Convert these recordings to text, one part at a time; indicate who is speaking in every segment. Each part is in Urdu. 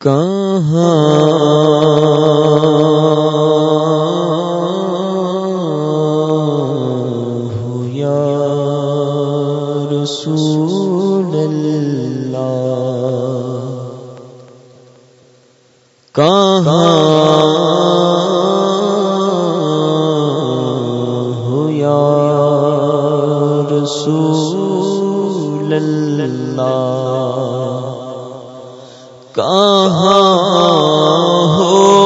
Speaker 1: کہاں یا رسول اللہ؟ کہاں رسول اللہ؟ کہاں جہاں ہو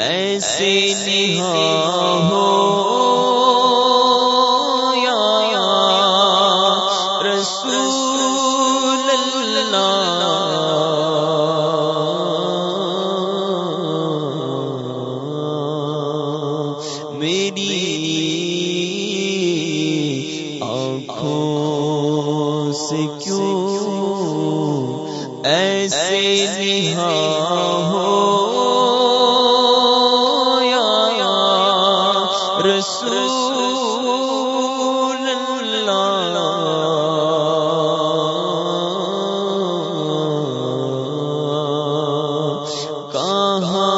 Speaker 1: ایسے نہا ہو ہاں, ہاں۔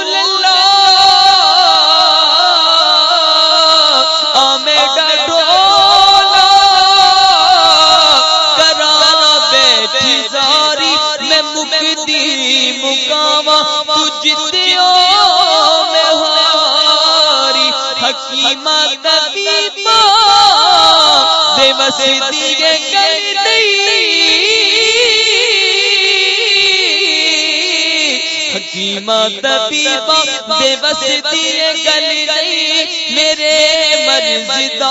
Speaker 1: حکیمہ طبیبہ بے بس دیے گل نہیں میرے مرزدہ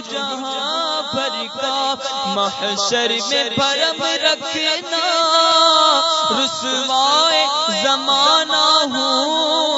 Speaker 1: جہاں بھر کا محشر میں پرم رکھنا رسوائے زمانہ ہوں۔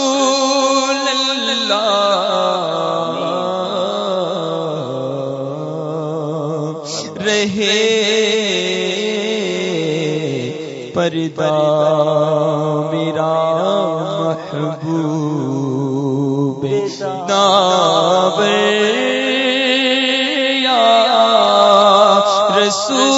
Speaker 1: رسول اللہ رہے پردہ میرا محبوب ناور یا رسول